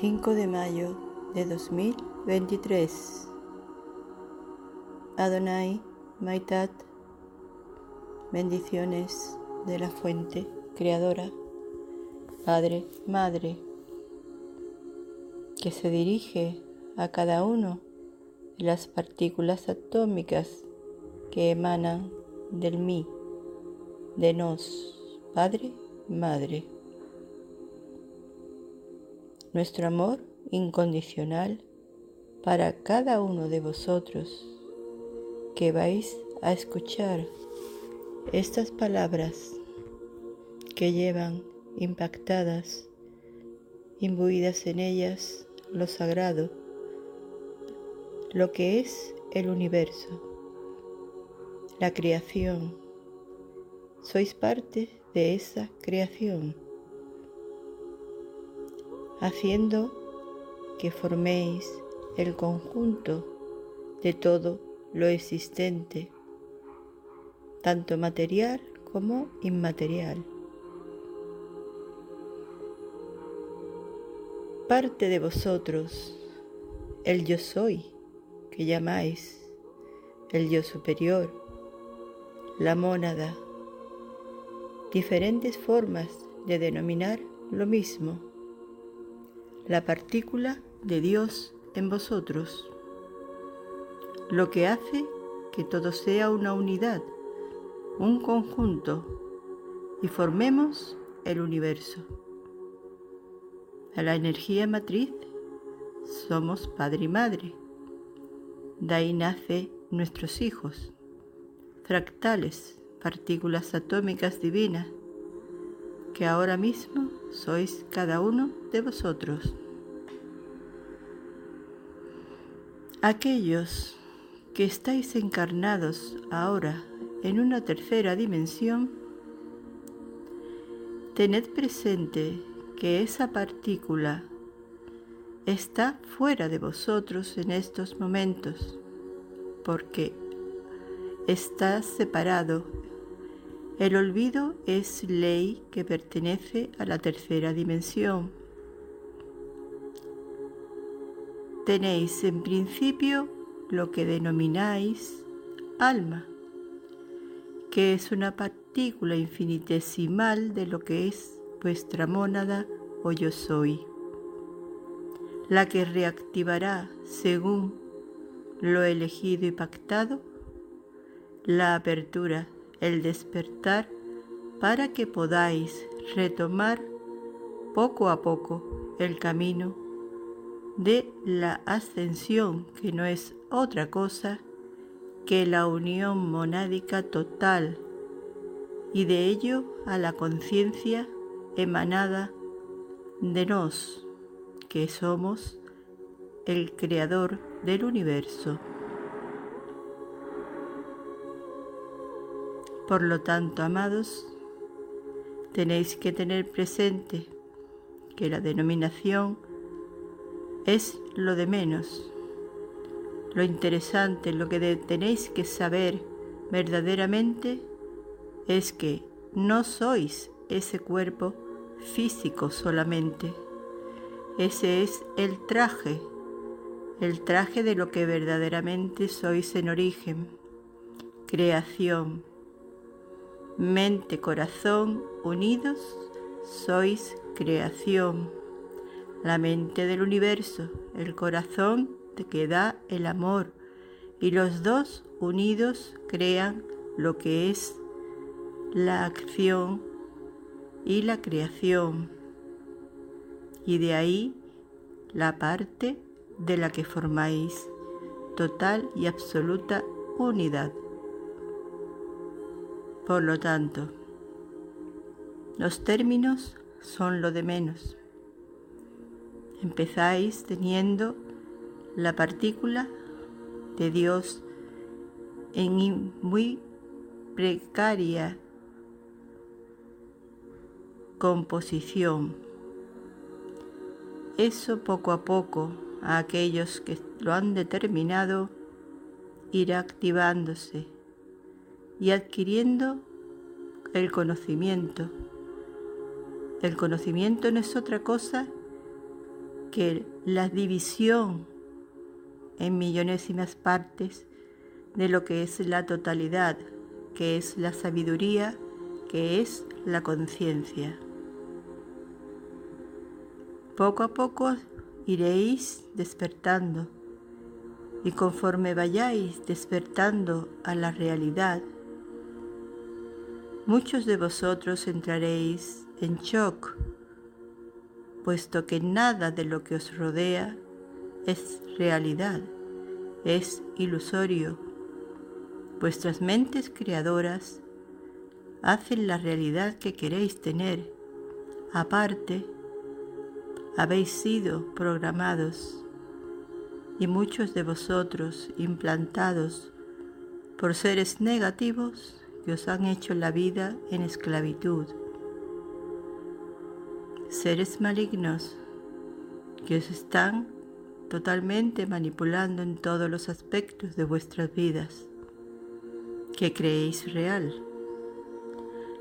5 de mayo de 2023. Adonai, Maitat, bendiciones de la fuente creadora, Padre, Madre, que se dirige a cada uno de las partículas atómicas que emanan del mí, de nos, Padre, Madre. Nuestro amor incondicional para cada uno de vosotros que vais a escuchar estas palabras que llevan impactadas, imbuidas en ellas lo sagrado, lo que es el universo, la creación. Sois parte de esa creación, haciendo que forméis el conjunto de todo lo existente, tanto material como inmaterial. Parte de vosotros, el yo soy, que llamáis el yo superior, la mónada, diferentes formas de denominar lo mismo, la partícula de Dios en vosotros, lo que hace que todo sea una unidad, un conjunto, y formemos el universo. A la energía matriz somos padre y madre. De ahí nace nuestros hijos, fractales partículas atómicas divinas, que ahora mismo sois cada uno de vosotros. Aquellos que estáis encarnados ahora en una tercera dimensión, tened presente que esa partícula está fuera de vosotros en estos momentos, porque está separado el olvido es ley que pertenece a la tercera dimensión. Tenéis en principio lo que denomináis alma, que es una partícula infinitesimal de lo que es vuestra mónada o yo soy, la que reactivará según lo elegido y pactado la apertura el despertar para que podáis retomar poco a poco el camino de la ascensión que no es otra cosa que la unión monádica total y de ello a la conciencia emanada de nos, que somos el creador del universo. Por lo tanto, amados, tenéis que tener presente que la denominación es lo de menos. Lo interesante, lo que tenéis que saber verdaderamente es que no sois ese cuerpo físico solamente. Ese es el traje, el traje de lo que verdaderamente sois en origen, creación, mente, corazón unidos, sois creación. La mente del universo, el corazón que da el amor y los dos unidos crean lo que es la acción y la creación. Y de ahí la parte de la que formáis total y absoluta unidad. Por lo tanto, los términos son lo de menos. Empezáis teniendo la partícula de Dios en muy precaria composición. Eso poco a poco a aquellos que lo han determinado irá activándose y adquiriendo el conocimiento. El conocimiento no es otra cosa que la división en millonésimas partes de lo que es la totalidad, que es la sabiduría, que es la conciencia. Poco a poco iréis despertando y conforme vayáis despertando a la realidad, muchos de vosotros entraréis en shock, puesto que nada de lo que os rodea es realidad, es ilusorio. Vuestras mentes creadoras hacen la realidad que queréis tener. Aparte, habéis sido programados y muchos de vosotros implantados por seres negativos que os han hecho la vida en esclavitud. Seres malignos que os están totalmente manipulando en todos los aspectos de vuestras vidas que creéis real.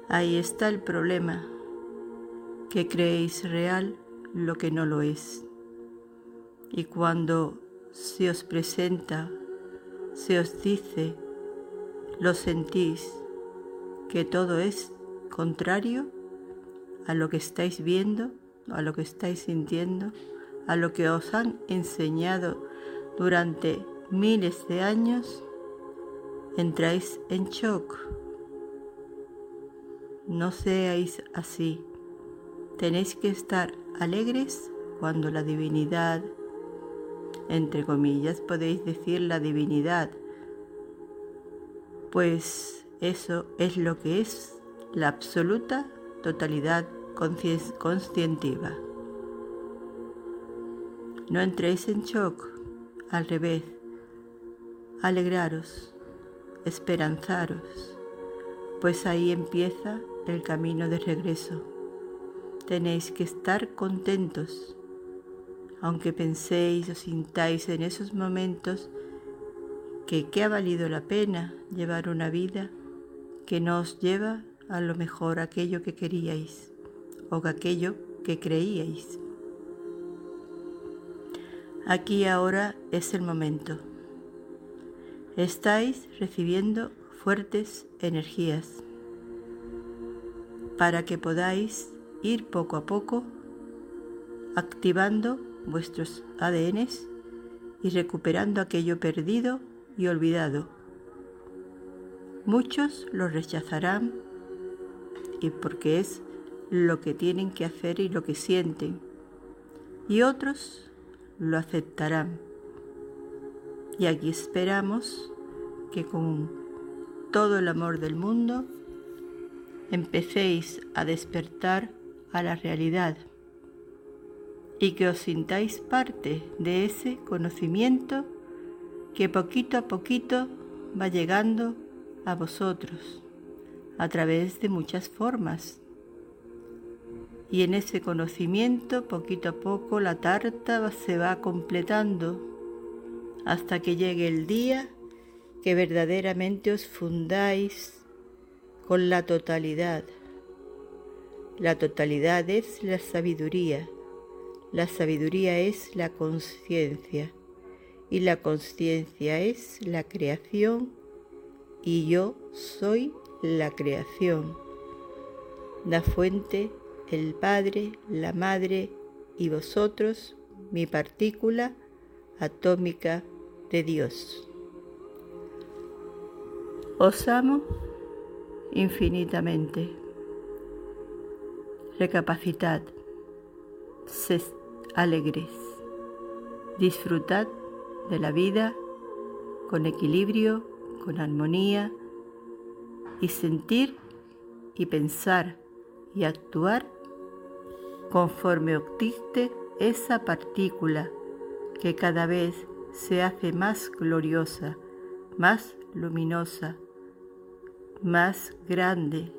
Ahí está el problema, que creéis real lo que no lo es. Y cuando se os presenta, se os dice, lo sentís, que todo es contrario a lo que estáis viendo, a lo que estáis sintiendo, a lo que os han enseñado durante miles de años, entráis en shock. No seáis así. Tenéis que estar alegres cuando la divinidad, entre comillas podéis decir la divinidad, pues eso es lo que es la absoluta totalidad conscientiva. No entréis en shock, al revés, alegraros, esperanzaros, pues ahí empieza el camino de regreso. Tenéis que estar contentos aunque penséis o sintáis en esos momentos que, que ha valido la pena llevar una vida que no os lleva a lo mejor aquello que queríais o aquello que creíais. Aquí ahora es el momento. Estáis recibiendo fuertes energías para que podáis ir poco a poco activando vuestros ADNs y recuperando aquello perdido y olvidado. Muchos lo rechazarán y porque es lo que tienen que hacer y lo que sienten, y otros lo aceptarán. Y aquí esperamos que con todo el amor del mundo empecéis a despertar a la realidad y que os sintáis parte de ese conocimiento que poquito a poquito va llegando a vosotros a través de muchas formas. Y en ese conocimiento poquito a poco la tarta se va completando hasta que llegue el día que verdaderamente os fundáis con la totalidad. La totalidad es la sabiduría la sabiduría es la conciencia y la conciencia es la creación y yo soy la creación. La fuente, el Padre, la Madre y vosotros, mi partícula atómica de Dios. Os amo infinitamente. Recapacitad alegres. Disfrutad de la vida con equilibrio, con armonía y sentir y pensar y actuar conforme obtiste esa partícula que cada vez se hace más gloriosa, más luminosa, más grande,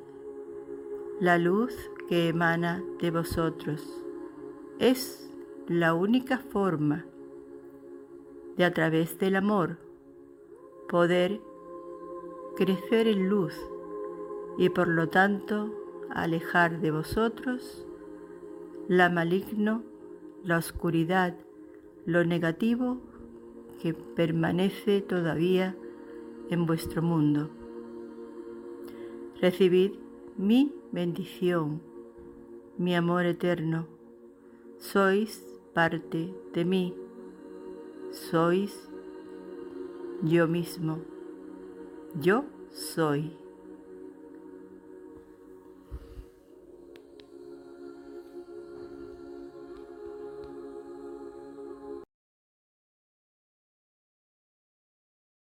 la luz que emana de vosotros. Es la única forma de a través del amor poder crecer en luz y por lo tanto alejar de vosotros la maligno, la oscuridad, lo negativo que permanece todavía en vuestro mundo. Recibid mi bendición, mi amor eterno. Sois parte de mí. Sois yo mismo. Yo soy.